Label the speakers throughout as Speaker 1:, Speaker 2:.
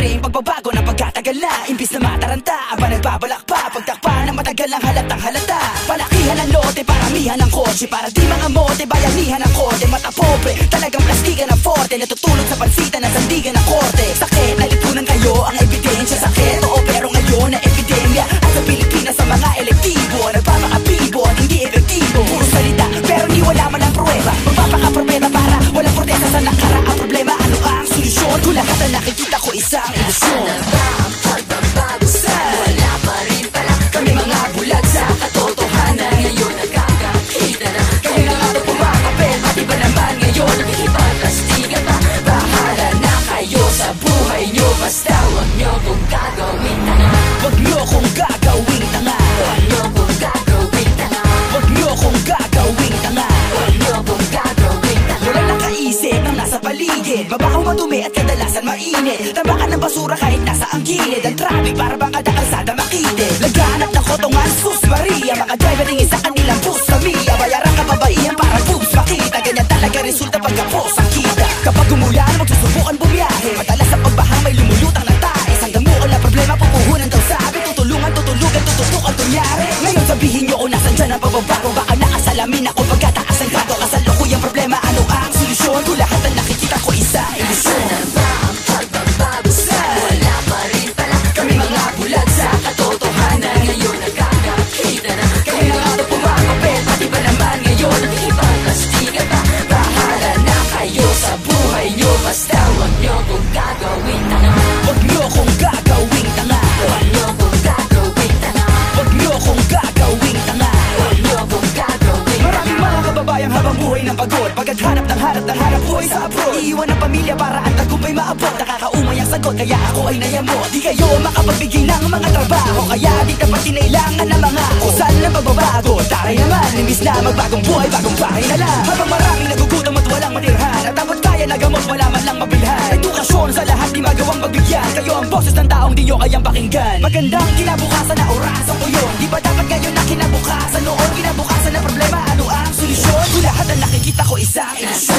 Speaker 1: pagbabago ng pagkatagal na Imbis na mataranta, aba nagbabalak pa. Pagtakpa ng matagal ng halatang halata. Palakihan ng lote, paramihan ng kotse. Para di mga mote, bayanihan ng at kadalasan mainit. Tambakan ng basura kahit nasa ang gilid. Ang traffic para bang kada kalsada makitid Laganap ng kotongan, sus Maria. Mga driver ng isa kanilang bus sa Mia Bayaran kababaihan para boobs makita? Ganyan talaga resulta pagkapos ang kita. Kapag umulan, magsusubukan bumiyahe. Madalas sa pagbahang may lumulutang na taes Ang damukan na problema, pupuhunan daw sabi. Tutulungan, tutulugan, tututukan kunyari Ngayon sabihin nyo kung nasan dyan ang pagbabago Baka nakasalamin ako pagkataas pagod Pagkaghanap ng harap ng harap buhay sa abroad. Iiwan ang pamilya para ang tagumpay maabot. Nakakaumay ang sagot kaya ako ay nayamot. Di kayo makapagbigay ng mga trabaho Kaya di dapat tinailangan ng mga kusal ng pagbabago Taray naman, imbis na magbagong buhay, bagong bahay na lang. Habang maraming nagugutom at walang matirhan At takot kaya na gamot, wala man lang mabilhan. Edukasyon sa lahat di magawang pagbigyan Kayo ang boses ng taong di nyo kayang pakinggan. Magandang kinabukasan na orasan ko yun inside.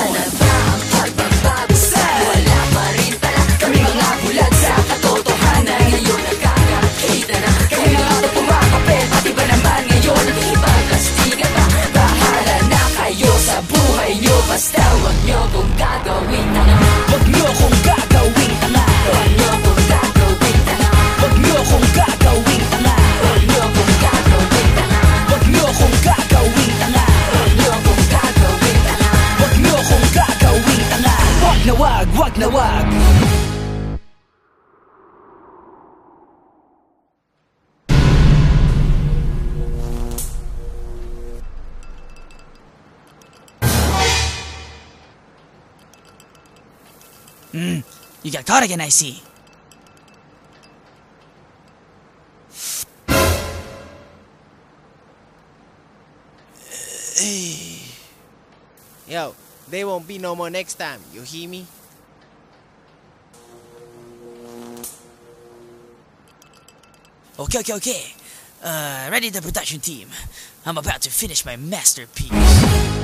Speaker 1: Wag, wag na wag Hmm, you got caught again, I see.
Speaker 2: Yo, they won't be no more next time. You hear me?
Speaker 1: Okay, okay, okay. Uh, ready the production team. I'm about to finish my masterpiece.